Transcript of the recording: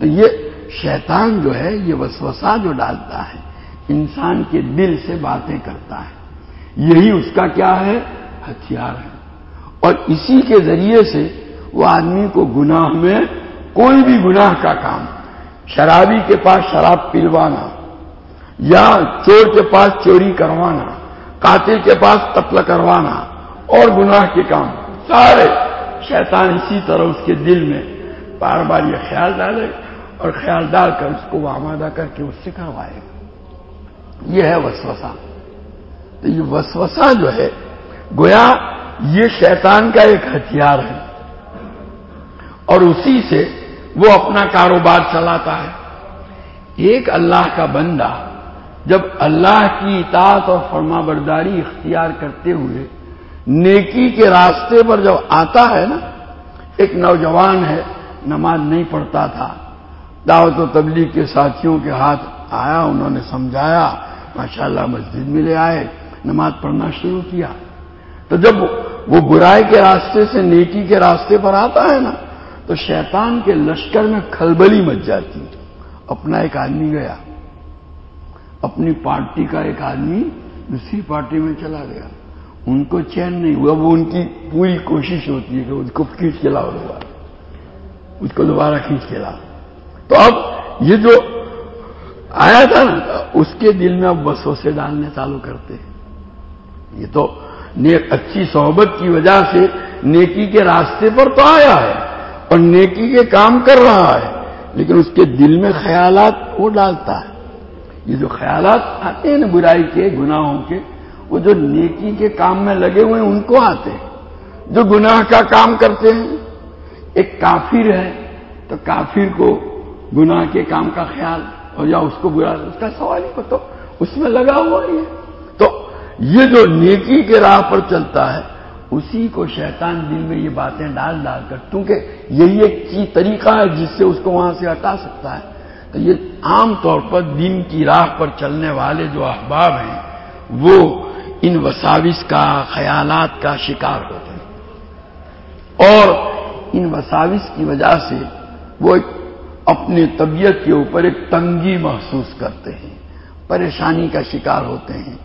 تو یہ شیطان جو ہے، یہ وسوسہ جو ڈالتا ہے، انسان کے دل سے باتیں کرتا ہے۔ یہی اس کا کیا ہے؟ ہتھیار ہے۔ اور اسی کے ذریعے سے وہ آدمی کو گناہ میں کوئی بھی گناہ کا کام، شرابی کے پاس شراب پلوانا، یا چور کے پاس چوری کروانا، قاتل کے پاس قتل کروانا، اور گناہ کے کام، سارے شیطان اسی طرح اس کے دل میں۔ بار بار یہ خیال ڈالے اور خیال ڈال کر اس کو وہ آمادہ کر کے اس سے کروائے گا۔ یہ ہے وسوسا تو یہ وسوسا جو ہے، گویا یہ شیطان کا ایک ہتھیار ہے۔ اور اسی سے وہ اپنا کاروبار چلاتا ہے۔ ایک اللہ کا بندہ جب اللہ کی اطاعت اور فرما برداری اختیار کرتے ہوئے نیکی کے راستے پر جب آتا ہے نا، ایک نوجوان ہے، نماز نہیں پڑھتا تھا۔ دعوت و تبلیغ کے ساتھیوں کے ہاتھ آیا، انہوں نے سمجھایا، ماشاءاللہ مسجد میں لے آئے، نماز پڑھنا شروع کیا۔ تو جب وہ برائی کے راستے سے، نیکی کے راستے پر آتا ہے نا، تو شیطان کے لشکر میں کھلبلی مچ جاتی۔ اپنا ایک آدمی گیا۔ اپنی پارٹی کا ایک آدمی دوسری پارٹی میں چلا گیا۔ ان کو چین نہیں ہوا، وہ ان کی پوری کوشش ہوتی ہے کہ اس کو کھینچ کے لاؤ دوبارہ۔ اس کو دوبارہ کھینچ کے لاؤ۔ تو اب یہ جو آیا تھا نا، اس کے دل میں اب بسوں سے ڈالنے چالو کرتے ہیں۔ یہ تو اچھی صحبت کی وجہ سے نیکی کے راستے پر تو آیا ہے اور نیکی کے کام کر رہا ہے، لیکن اس کے دل میں خیالات وہ ڈالتا ہے۔ یہ جو خیالات آتے ہیں نا، برائی کے، گناہوں کے، وہ جو نیکی کے کام میں لگے ہوئے ہیں، ان کو آتے ہیں۔ جو گناہ کا کام کرتے ہیں، ایک کافر ہے، تو کافر کو گناہ کے کام کا خیال اور یا اس کو برا اس کا سوال ہی تو اس میں لگا ہوا ہی ہے۔ تو یہ جو نیکی کے راہ پر چلتا ہے، اسی کو شیطان دل میں یہ باتیں ڈال ڈال کر، کیونکہ یہی ایک طریقہ ہے جس سے اس کو وہاں سے ہٹا سکتا ہے۔ تو یہ عام طور پر دن کی راہ پر چلنے والے جو احباب ہیں، وہ ان وساوس کا، خیالات کا شکار ہوتے ہیں۔ اور ان وساوس کی وجہ سے وہ ایک اپنے طبیعت کے اوپر ایک تنگی محسوس کرتے ہیں پریشانی کا شکار ہوتے ہیں۔